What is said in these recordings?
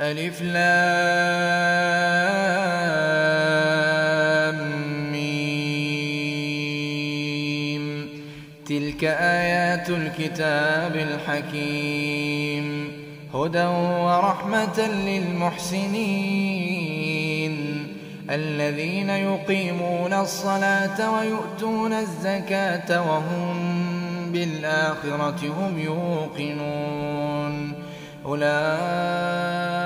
ألف لام تلك آيات الكتاب الحكيم. هدى ورحمة للمحسنين. الذين يقيمون الصلاة ويؤتون الزكاة وهم بالآخرة هم يوقنون. أولئك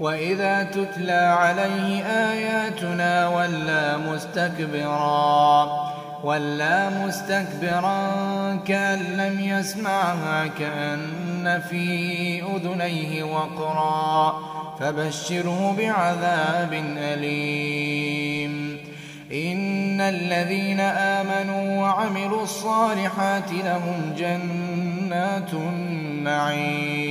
وإذا تتلى عليه آياتنا ولا مستكبرا ولا مستكبرا كأن لم يسمعها كأن في أذنيه وقرا فبشره بعذاب أليم إن الذين آمنوا وعملوا الصالحات لهم جنات النعيم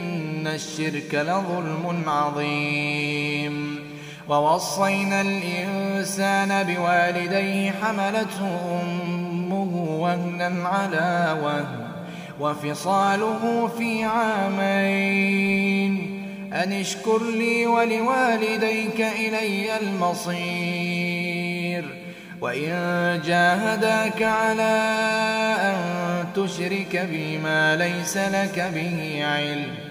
إن الشرك لظلم عظيم ووصينا الإنسان بوالديه حملته أمه وهنا على وهن وفصاله في عامين أن اشكر لي ولوالديك إلي المصير وإن جاهداك على أن تشرك بما ليس لك به علم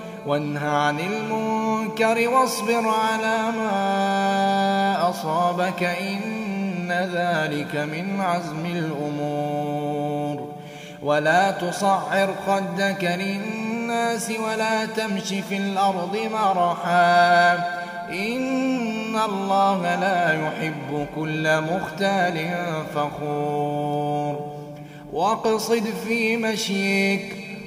وانه عن المنكر واصبر على ما أصابك إن ذلك من عزم الأمور. ولا تصعر خدك للناس ولا تمش في الأرض مرحا. إن الله لا يحب كل مختال فخور. واقصد في مشيك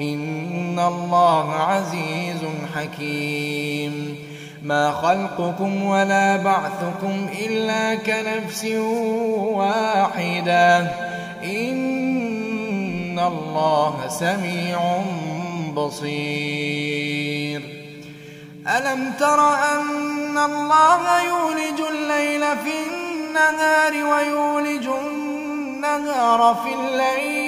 ان الله عزيز حكيم ما خلقكم ولا بعثكم الا كنفس واحدة ان الله سميع بصير الم تر ان الله يولج الليل في النهار ويولج النهار في الليل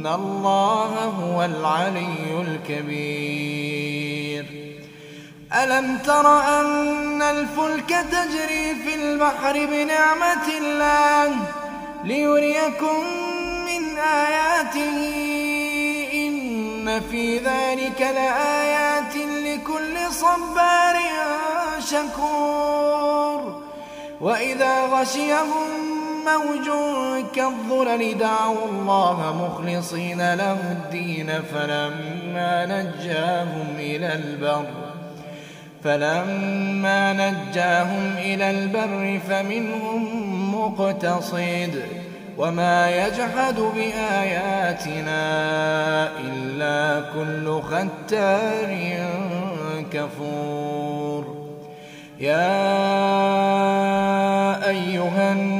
ان الله هو العلي الكبير الم تر ان الفلك تجري في البحر بنعمه الله ليريكم من اياته ان في ذلك لايات لكل صبار شكور وَإِذَا غَشِيَهُمْ موج كالظلل دعوا الله مخلصين له الدين فلما نجاهم إلى البر فلما نجاهم إلى البر فمنهم مقتصد وما يجحد بآياتنا إلا كل ختار كفور. يا أيها الناس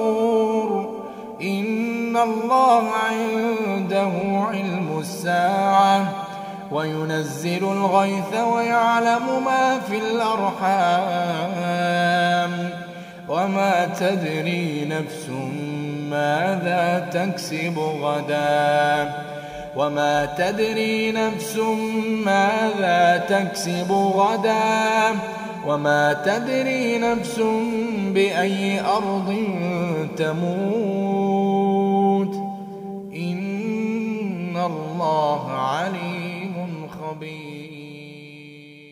الله عنده علم الساعة وينزل الغيث ويعلم ما في الأرحام وما تدري نفس ماذا تكسب غدا وما تدري نفس ماذا تكسب غدا وما تدري نفس بأي أرض تموت الله عليم.